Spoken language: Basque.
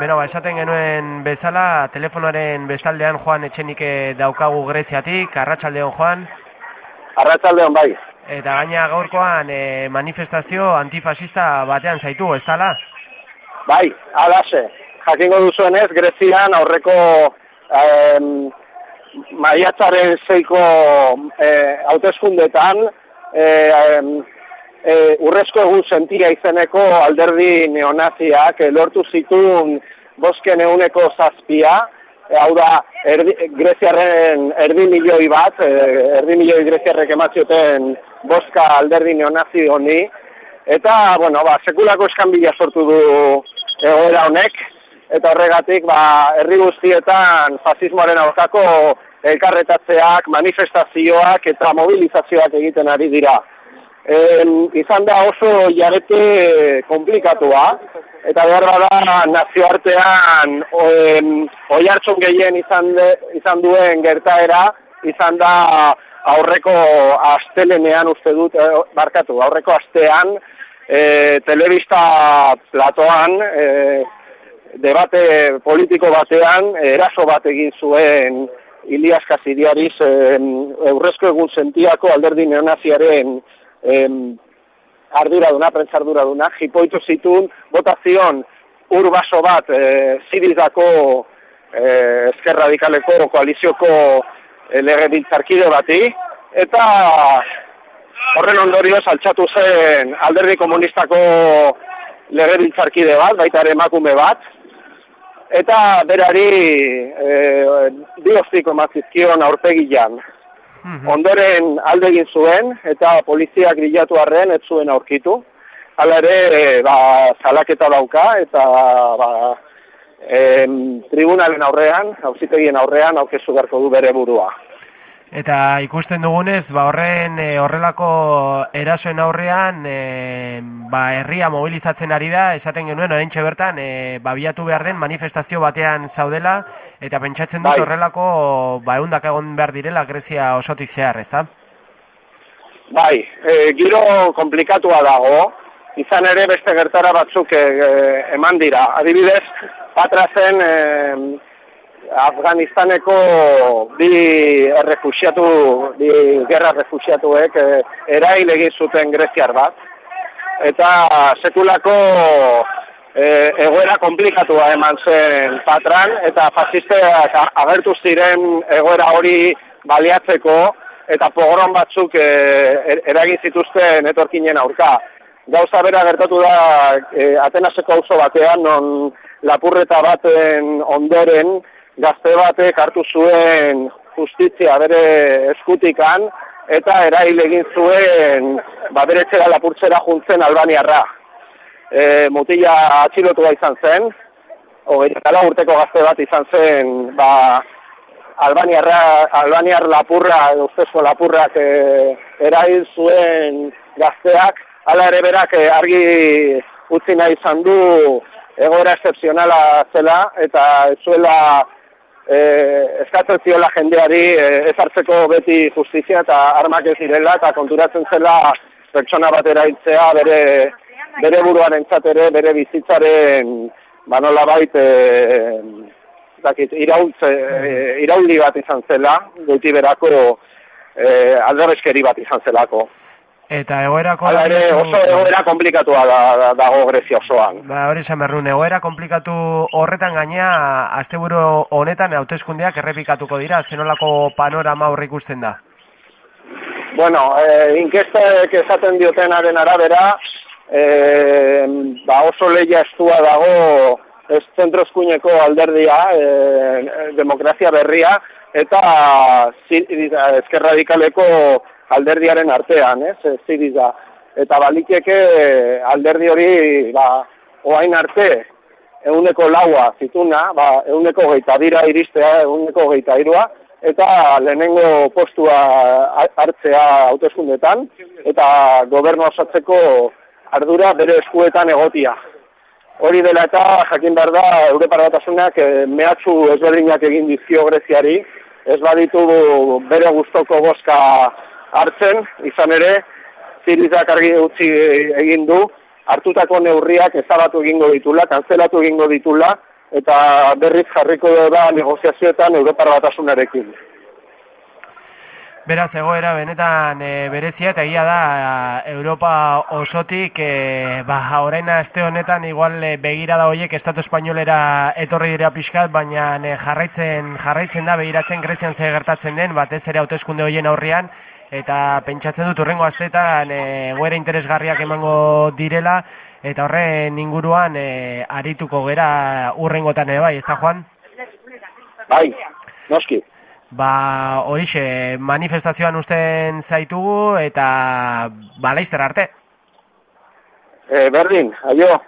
Beno, ba, esaten genuen bezala, telefonoaren bestaldean Joan Etxenike daukagu Greziatik, arratsaldeon Joan. Arratsaldeon bai. Eta gaina gaurkoan e, manifestazio antifasista batean zaitu, ez tala? Bai, alase. Jakingo duzuenez, Grezian aurreko em, maiatzaren zeiko e, hauteskundetan e, em, e, urrezko egun sentia izeneko alderdi neonaziak e, lortu zituen bosken eguneko zazpia, e, hau da, erdi, Greziarren erdi milioi bat, e, erdi milioi Greziarrek ematzioten boska alderdi neonazi honi, eta, bueno, ba, sekulako eskanbila sortu du egoera honek, eta horregatik, ba, herri guztietan fasismoaren aurkako elkarretatzeak, manifestazioak eta mobilizazioak egiten ari dira. En, izan da oso jarete komplikatua, eta behar da nazioartean oi hartzun gehien izan, de, izan duen gertaera, izan da aurreko astelenean uste dut, eh, barkatu, aurreko astean, e, telebista platoan, e, debate politiko batean, eraso bat egin zuen Ilias Kasidiariz, e, eurrezko egun sentiako alderdi neonaziaren em, arduraduna, prentzarduraduna, jipoitu zitun, botazion urbaso bat e, zirizako e, ezker radikaleko koalizioko e, lege bati, eta horren ondorioz altxatu zen alderdi komunistako lege bat, baita ere emakume bat, eta berari e, diostiko mazizkion aurpegian. Mhm. Ondoren alde egin zuen eta poliziak bilatu arren ez zuen aurkitu. Hala ere, e, ba, salaketa dauka eta ba, em, tribunalen aurrean, hausitegien aurrean, aukezu beharko du bere burua. Eta ikusten dugunez, ba horren e, horrelako erasoen aurrean, e, ba herria mobilizatzen ari da, esaten genuen oraintxe bertan, e, ba biatu behar den manifestazio batean zaudela eta pentsatzen dut bai. horrelako ba ehundak egon behar direla Grezia osotik zehar, ezta? Bai, e, giro komplikatua dago. Izan ere beste gertara batzuk e, eman dira. Adibidez, patrazen e, Afganistaneko bi errefusiatu, bi gerra refusiatuek e, erail egin zuten greziar bat. Eta sekulako e, egoera komplikatua eman zen patran, eta fascisteak agertu ziren egoera hori baliatzeko, eta pogron batzuk e, er, eragin zituzten etorkinen aurka. Gauza bera gertatu da e, Atenaseko auzo batean, non lapurreta baten ondoren, gazte batek hartu zuen justizia bere eskutikan eta erail egin zuen ba bere lapurtzera juntzen Albaniarra. E, mutila atxilotua izan zen, hogeita urteko gazte bat izan zen ba, Albaniarra, Albaniar lapurra, ustezko lapurrak e, erail zuen gazteak, ala ere berak e, argi utzi nahi izan du egoera excepzionala zela eta zuela eh, eskatzen ziola jendeari eh, ezartzeko beti justizia eta armak ez direla eta konturatzen zela pertsona bat eraitzea bere, bere buruaren txatere, bere bizitzaren banola bait eh, dakit, iraultze, eh, irauldi bat izan zela, goiti berako eh, alderrezkeri bat izan zelako. Eta egoerako... Hala ere, oso egoera komplikatua dago da, Grezia osoan. Ba, hori esan berrun, egoera komplikatu horretan gaina, asteburu honetan hauteskundeak errepikatuko dira, zenolako panorama horre ikusten da? Bueno, eh, inkestek esaten diotenaren arabera, eh, ba oso lehia estua dago ez zentrozkuineko alderdia, eh, demokrazia berria, eta ezkerradikaleko alderdiaren artean, ez, ziriza. Eta balikeke alderdi hori, ba, oain arte, eguneko laua zituna, ba, eguneko geita dira iristea, eguneko geita irua, eta lehenengo postua hartzea hauteskundetan, eta gobernu osatzeko ardura bere eskuetan egotia. Hori dela eta jakin behar da, Europar batasunak eh, mehatxu ezberdinak egin dizkio Greziari, ez baditu bere gustoko boska hartzen, izan ere, zirizak argi utzi egin du, hartutako neurriak ezabatu egingo ditula, kanzelatu egingo ditula, eta berriz jarriko da negoziazioetan Europar batasunarekin. Beraz, egoera benetan e, berezia eta egia da Europa osotik e, ba, orain aste honetan igual e, begirada horiek Estatu Espainolera etorri dira pixkat, baina e, jarraitzen jarraitzen da begiratzen Grezian ze gertatzen den, batez ere hauteskunde horien aurrean eta pentsatzen dut urrengo asteetan egoera interesgarriak emango direla eta horren inguruan e, arituko gera urrengotan ere bai, ez da Juan? Bai, noski. Ba, horixe, manifestazioan usten zaitugu eta ba, arte. E, berdin, aio.